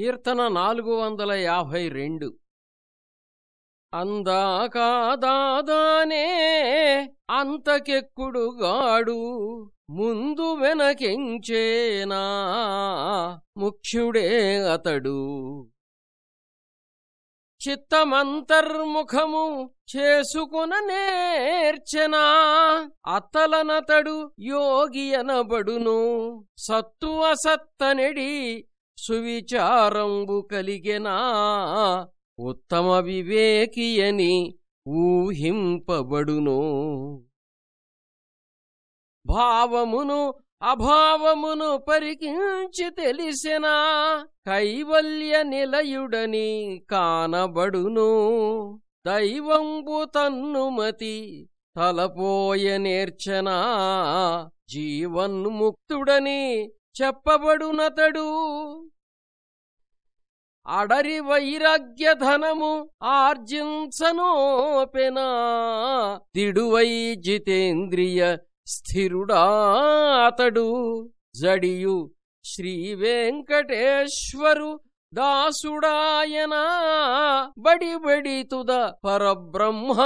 కీర్తన నాలుగు వందల యాభై రెండు. అందాకాదానే అంతకెక్కుడుగాడు ముందు వెనకెంచేనా ముఖ్యుడే అతడు. చిత్తమంతర్ముఖము చేసుకున నేర్చనా అతలనతడు యోగి అనబడును సత్తు అసత్తనెడి సువిచారంబు కలిగెనా ఉత్తమ వివేకియని ఊహింపబడును. భావమును అభావమును పరికించి తెలిసిన కైవల్య నిలయుడని కానబడును. దైవంబు తన్నుమతి తలపోయ నేర్చనా జీవన్ముక్తుడని చెప్పబడునతడు. అడరి వైరాగ్యధనము ఆర్జించనోపెనా దిడువై జితేంద్రియ స్థిరుడాతడు. జడియు శ్రీ వెంకటేశ్వరు దాసుడాయనా. బడి బడి తుద పరబ్రహ్మమేయతడు.